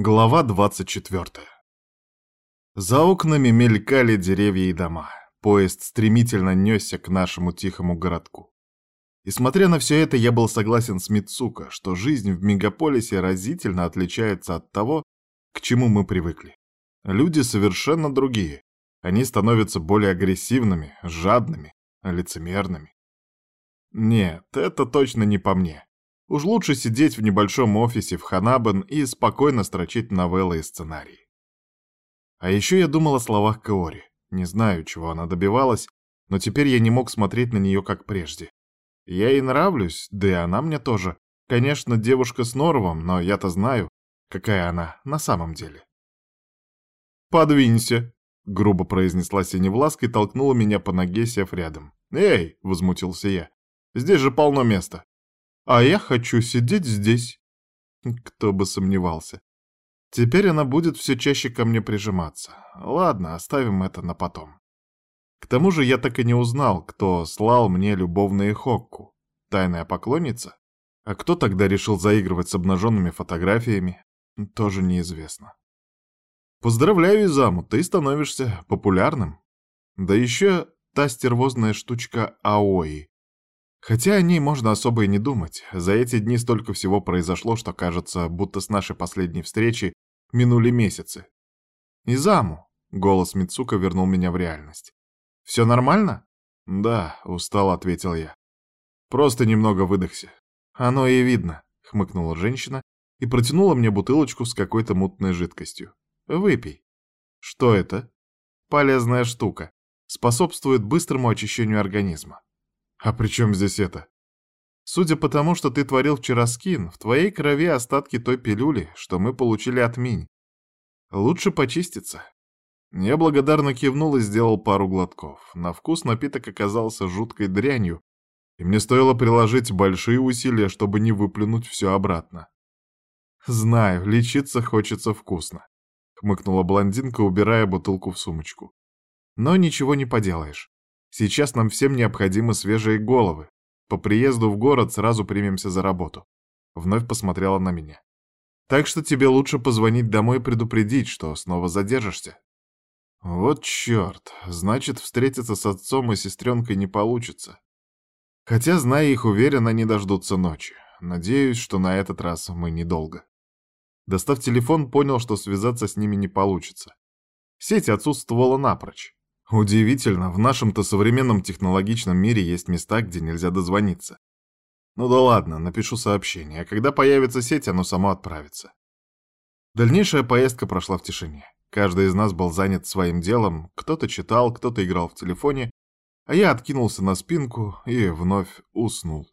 Глава 24. За окнами мелькали деревья и дома. Поезд стремительно несся к нашему тихому городку. И смотря на все это, я был согласен с Мицуко, что жизнь в мегаполисе разительно отличается от того, к чему мы привыкли. Люди совершенно другие. Они становятся более агрессивными, жадными, лицемерными. Нет, это точно не по мне. Уж лучше сидеть в небольшом офисе в Ханабен и спокойно строчить новеллы и сценарии. А еще я думал о словах Каори. Не знаю, чего она добивалась, но теперь я не мог смотреть на нее как прежде. Я ей нравлюсь, да и она мне тоже. Конечно, девушка с норовом, но я-то знаю, какая она на самом деле. «Подвинься», — грубо произнесла Синевласка и толкнула меня по ноге, сев рядом. «Эй!» — возмутился я. «Здесь же полно места». А я хочу сидеть здесь. Кто бы сомневался. Теперь она будет все чаще ко мне прижиматься. Ладно, оставим это на потом. К тому же я так и не узнал, кто слал мне любовные хокку. Тайная поклонница? А кто тогда решил заигрывать с обнаженными фотографиями, тоже неизвестно. Поздравляю, Изаму, ты становишься популярным. Да еще та стервозная штучка Аои. Хотя о ней можно особо и не думать. За эти дни столько всего произошло, что кажется, будто с нашей последней встречи минули месяцы. «Изаму!» — голос Мицука вернул меня в реальность. «Все нормально?» «Да», — устал, ответил я. «Просто немного выдохся». «Оно и видно», — хмыкнула женщина и протянула мне бутылочку с какой-то мутной жидкостью. «Выпей». «Что это?» «Полезная штука. Способствует быстрому очищению организма. А при чем здесь это? Судя по тому, что ты творил вчера скин, в твоей крови остатки той пилюли, что мы получили от Минь. Лучше почиститься. Я благодарно кивнул и сделал пару глотков. На вкус напиток оказался жуткой дрянью, и мне стоило приложить большие усилия, чтобы не выплюнуть все обратно. «Знаю, лечиться хочется вкусно», — хмыкнула блондинка, убирая бутылку в сумочку. «Но ничего не поделаешь. Сейчас нам всем необходимы свежие головы. По приезду в город сразу примемся за работу. Вновь посмотрела на меня. Так что тебе лучше позвонить домой и предупредить, что снова задержишься. Вот черт, значит, встретиться с отцом и сестренкой не получится. Хотя, зная их, уверен, они дождутся ночи. Надеюсь, что на этот раз мы недолго. Достав телефон, понял, что связаться с ними не получится. Сеть отсутствовала напрочь. Удивительно, в нашем-то современном технологичном мире есть места, где нельзя дозвониться. Ну да ладно, напишу сообщение, а когда появится сеть, оно само отправится. Дальнейшая поездка прошла в тишине. Каждый из нас был занят своим делом, кто-то читал, кто-то играл в телефоне, а я откинулся на спинку и вновь уснул.